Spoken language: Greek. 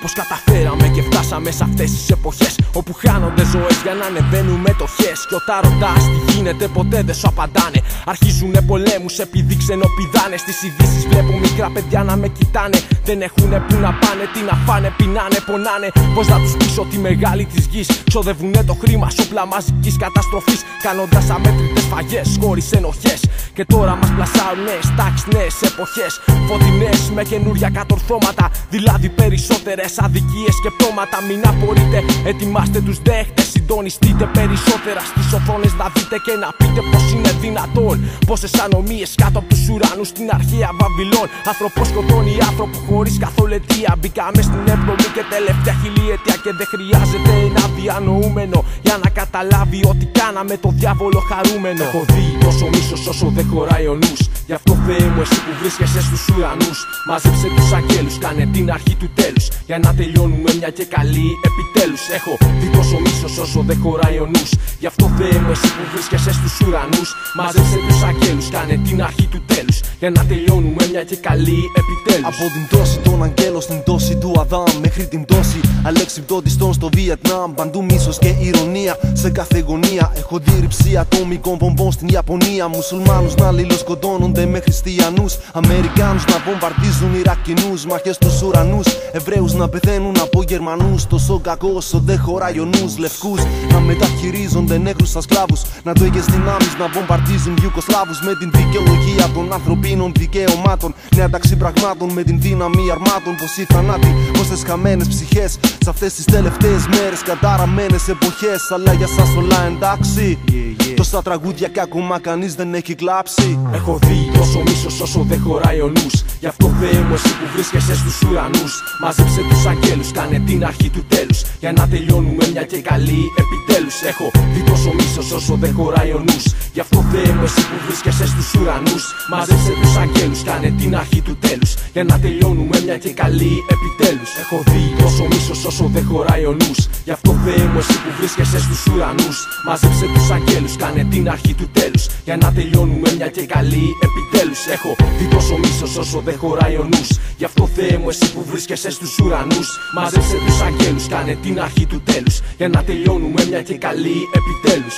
πως καταφέραμε και φτάσαμε σε αυτές τις εποχές Όπου χάνονται ζωές για να ανεβαίνουν μετοχές Κι όταν ρωτάς τι γίνεται ποτέ δεν σου απαντάνε. Αρχίζουνε πολέμους επειδή ξενοπηδάνε. Στις ειδήσεις βλέπω μικρά παιδιά να με κοιτάνε. Δεν έχουνε που να πάνε, τι να φάνε, πεινάνε, πονάνε. Πως να τους πείσω τη μεγάλη της γης. Ξοδεύουνε το χρήμα όπλα μαζικής καταστροφής. Κάνοντας αμέτρητες φαγές χωρίς ενοχές. Και τώρα μας πλασάρουν νέες τάξεις, νέες εποχές. Φωτεινές με καινούρια κατορθώματα. Δηλαδή περισσότερες αδικίε και πτώματα. Μην απορείτε, ετοιμάστε τους δέχτες. Συντονιστείτε περισσότερα στις οθόνες να δείτε και να πείτε πως είναι δυνατόν. Πόσες ανομίες κάτω από τους ουρανούς στην αρχαία Βαβυλών. Άνθρωπος σκοτώνει άνθρωπο χωρίς καθόλου αιτία. Μπήκαμε στην έπλομη και τελευταία χιλιετία και δεν χρειάζεται ένα διανοούμενο για να καταλάβει ότι κάναμε το διάβολο χαρούμενο. Έχω δει τόσο μίσος όσο δεν χωράει ο νους. Γι' αυτό Θεέ μου, εσύ που βρίσκεσαι στους ουρανούς. Μάζεψε τους αγγέλους, κάνε την αρχή του τέλους. Για να τελειώνουμε μια και καλή επιτέλους. Έχω δει τόσο μίσος όσο δεν χωράει ο νους. Γι' αυτό Θεέ μου, εσύ που βρίσκεσαι στους ουρανούς. Μάζεψε τους αγγέλους, κάνε την αρχή του τέλου. Για να τελειώνουμε μια και καλή επιτέλους. Από την πτώση των αγγέλων στην πτώση του Αδάμ μέχρι την πτώση Αλέξιπτωτιστών στο Βιετνάμ. Παντού μίσος και ηρωνία σε κάθε γωνία. Έχω δει ρηψία ατομικών πομπών στην Ιαπωνία. Μουσουλμάνους να λιλοσκοτώνονται με χριστιανούς. Αμερικάνους να βομβαρδίζουν Ιρακινούς. Μαχέ στου ουρανούς. Εβραίους να πεθαίνουν από Γερμανούς. Τόσο κακό όσο δεν χωράει ο νους. Λευκούς να μεταχειρίζονται νέγρου σαν σκλάβους. Να ντόγε δυνάμει να βομβαρδίζουν Ιουκοσλάβους με την δικαιολογία των ανθρωπίνων δικαιωμάτων. Νέα ταξί πραγμάτων με την δύναμη αρμάτων. Πως οι θανάτοι, πόσε χαμένες ψυχές. Σε αυτές τις τελευταίες μέρες καταραμένες εποχές. Αλλά για σας όλα εντάξει. Τόσα τραγούδια κι ακόμα κανείς δεν έχει κλάψει. Έχω δει τόσο μίσος όσο δεν χωράει ο νους Γι' αυτό Θεέ μου, εσύ που βρίσκεσαι στους ουρανούς. Μάζεψε τους αγγέλους, κάνε την αρχή του τέλους. Για να τελειώνουμε μια και καλή επιτέλους. Έχω δει τόσο μίσος όσο δεν χωράει ο νους Γι' αυτό Θεέ μου, εσύ που βρίσκεσαι στους ουρανούς. Μάζεψε τους αγγέλους, κάνε την αρχή του τέλους. Για να τελειώνουμε μια και καλή επιτέλους. Έχω δει τόσο μίσος όσο δεν χωράει ο νους Γι' αυτό Θεέ μου, εσύ που βρίσκεσαι στους ουρανούς. Μάζεψε τους αγγέλους, κάνε την αρχή του τέλους. Για να τελειώνουμε μια και καλή επιτέλους. Έχω δει τόσο μίσος όσο δεν χωράει ο νους Γι' αυτό Θεέ μου, εσύ που βρίσκεσαι στους ουρανούς. Μάζεψε τους αγγέλους, κάνε την αρχή του τέλους. Για να τελειώνουμε μια και καλή επιτέλους.